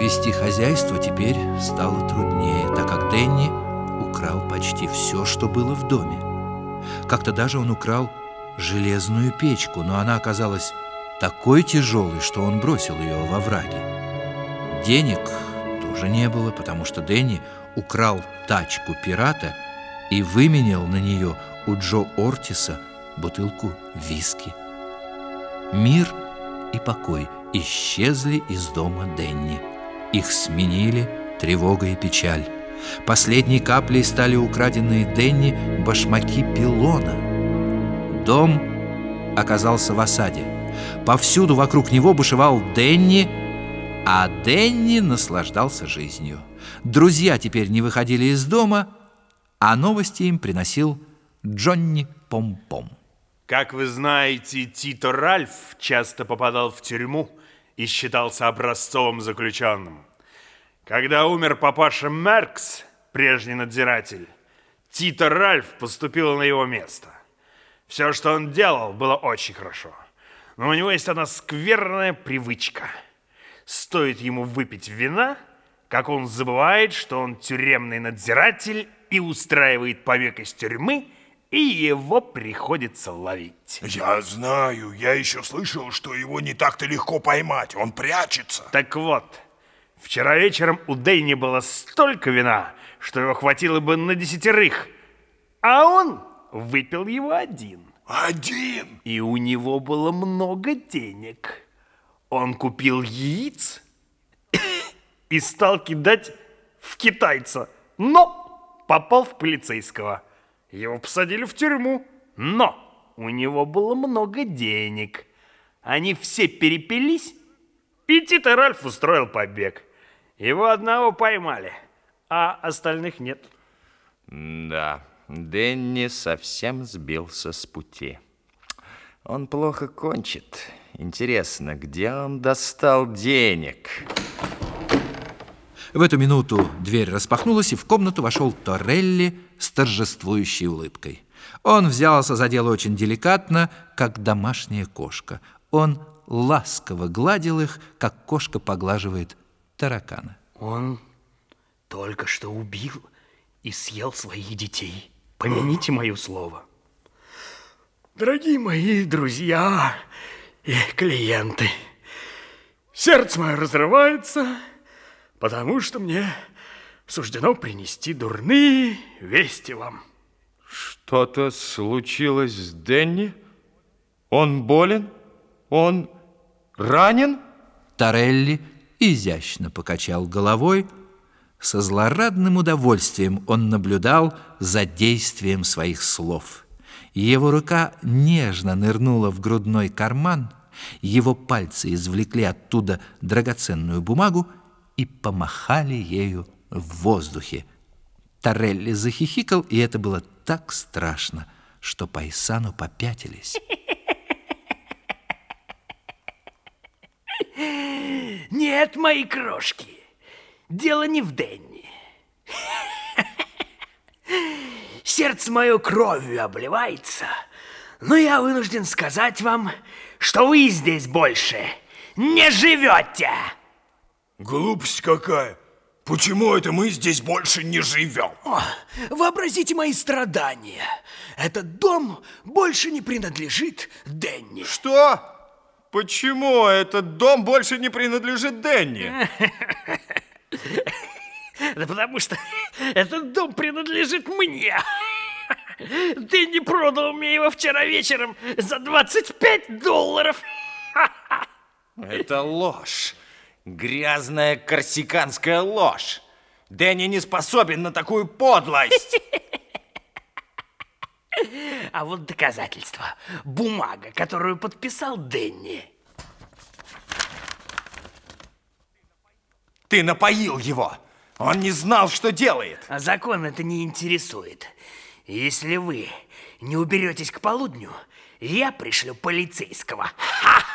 Вести хозяйство теперь стало труднее, так как Дэнни украл почти все, что было в доме. Как-то даже он украл железную печку, но она оказалась такой тяжелой, что он бросил ее во враге. Денег тоже не было, потому что Дэнни украл тачку пирата и выменял на нее у Джо Ортиса бутылку виски. Мир и покой исчезли из дома Денни. Их сменили тревога и печаль. Последней каплей стали украденные Денни башмаки пилона. Дом оказался в осаде. Повсюду вокруг него бушевал Денни, а Денни наслаждался жизнью. Друзья теперь не выходили из дома, а новости им приносил Джонни Пом-Пом. Как вы знаете, Тито Ральф часто попадал в тюрьму и считался образцовым заключенным. Когда умер папаша Меркс, прежний надзиратель, Тито Ральф поступил на его место. Все, что он делал, было очень хорошо. Но у него есть одна скверная привычка. Стоит ему выпить вина, как он забывает, что он тюремный надзиратель и устраивает побег из тюрьмы – и его приходится ловить. Я знаю, я еще слышал, что его не так-то легко поймать, он прячется. Так вот, вчера вечером у Дэйни было столько вина, что его хватило бы на десятерых, а он выпил его один. Один? И у него было много денег. Он купил яиц и стал кидать в китайца, но попал в полицейского – его посадили в тюрьму, но у него было много денег. Они все перепились, и Тита Ральф устроил побег. Его одного поймали, а остальных нет. Да, Дэнни совсем сбился с пути. Он плохо кончит. Интересно, где он достал денег? В эту минуту дверь распахнулась, и в комнату вошел Торелли с торжествующей улыбкой. Он взялся за дело очень деликатно, как домашняя кошка. Он ласково гладил их, как кошка поглаживает таракана. Он только что убил и съел своих детей. Помяните мое слово. Дорогие мои друзья и клиенты, сердце мое разрывается, потому что мне суждено принести дурные вести вам. Что-то случилось с Денни? Он болен? Он ранен? Торелли изящно покачал головой. Со злорадным удовольствием он наблюдал за действием своих слов. Его рука нежно нырнула в грудной карман, его пальцы извлекли оттуда драгоценную бумагу и помахали ею в воздухе. Торелли захихикал, и это было так страшно, что Пайсану попятились. Нет, мои крошки, дело не в Денни. Сердце мое кровью обливается, но я вынужден сказать вам, что вы здесь больше не живете. Глупость какая! Почему это мы здесь больше не живем? О, вообразите мои страдания. Этот дом больше не принадлежит Денни. Что? Почему этот дом больше не принадлежит Денни? Да потому что этот дом принадлежит мне. Дэнни продал мне его вчера вечером за 25 долларов. Это ложь. Грязная корсиканская ложь. Дэнни не способен на такую подлость. А вот доказательство. Бумага, которую подписал Дэнни. Ты напоил его. Он не знал, что делает. А закон это не интересует. Если вы не уберетесь к полудню, я пришлю полицейского. Ха-ха-ха!